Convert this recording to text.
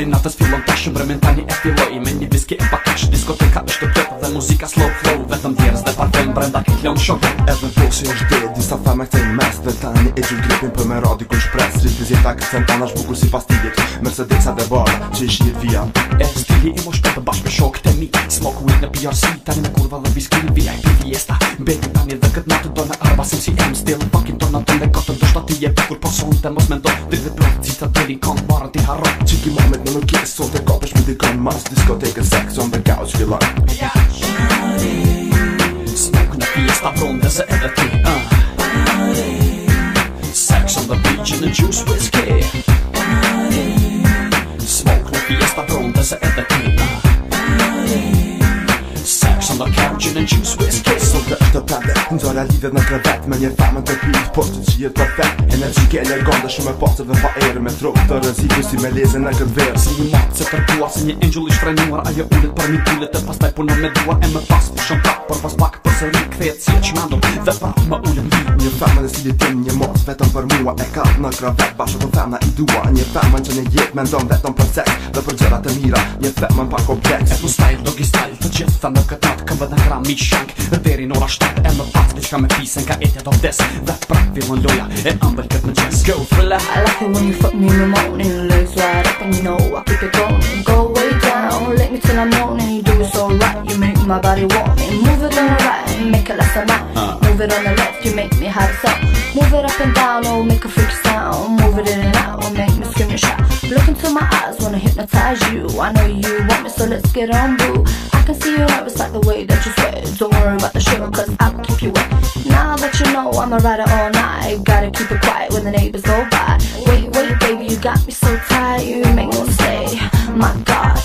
pari natës fillon tash Bremen tani e filloj Me një viski e pakash Diskoteka është të kjo Dhe muzika slow flow Vetëm djerës dhe parfem Brenda ke klon shok. Edhe në që është dhe Disa fama këtë në mes Dhe tani e që gripin për me radi kun shpres Ritmi zjeta kësën tana është si pastiljet Mercedesa dhe bara që ish një via. E stili i mo shpetë bashkë me shok të mi. Smoke weed në PRC Tani me kurva dhe viski në VIP fiesta. Beti tani dhe këtë natë do në arbasim si em Still fucking tornadon dhe kotën Do shta ti e bukur po son të mos mendo Dritët dhe plot cita të li kon barën ti harro Qiki moment në nuk jesë Sot e kapesh me dikon mas Diskotekën sex on the couch fillon Smoke në fiesta bronde se edhe ti uh. Sex on the beach and the juice whiskey. Sex on the couch and the juice whiskey pende Nxora lidhet në krevet Me një femën të pyt Po që që jetë perfekt. Energjike elegante Shumë e pasër dhe pa erë Me trok të rëziku si me leze në këtë verë. Si një matë se tërtua Si një angel i shfrenuar Ajo ullet për një tullet E pas taj punon me dua E më pas. Për shumë pak Por pas pak për së rik Thejet si e qmando Dhe prap më ullet në Një femën e stilit tim Një mos vetëm për mua. E ka në krevet Bashë të femna i dua. Një femën që një jetë Me ndonë vetëm për sex Dhe për gjërat e mira. Një femën pa kompleks. Etno style, doggy style, gjitha në këtë natë Këmbë dhe gram mi shank Dhe deri në ora 7 E më pas diçka me pisen Ka etja do vdes Dhe prap fillon loja E ambël këtë në qes Go thriller I like it when you fuck me in the morning, legs wide up and you know I keep it going. Go way down, lick me till I'm moaning. You do it so right, you make my body want me. Move it on the right, make it last a night. Move it on the left, you make me hot hell. Move it up and down, oh make a freak sound. Move it in and out, oh make me scream and shout. Look into my eyes, wanna hypnotize you. I know you want me, so let's get on, boo. I can see you nervous like the way that you sweat. Don't worry about the shiver, cause I'll keep you wet. Now that you know I'm a rider all night, gotta keep it quiet when the neighbors go by. Wait, wait, baby, you got me so tight, you make me stay. My God,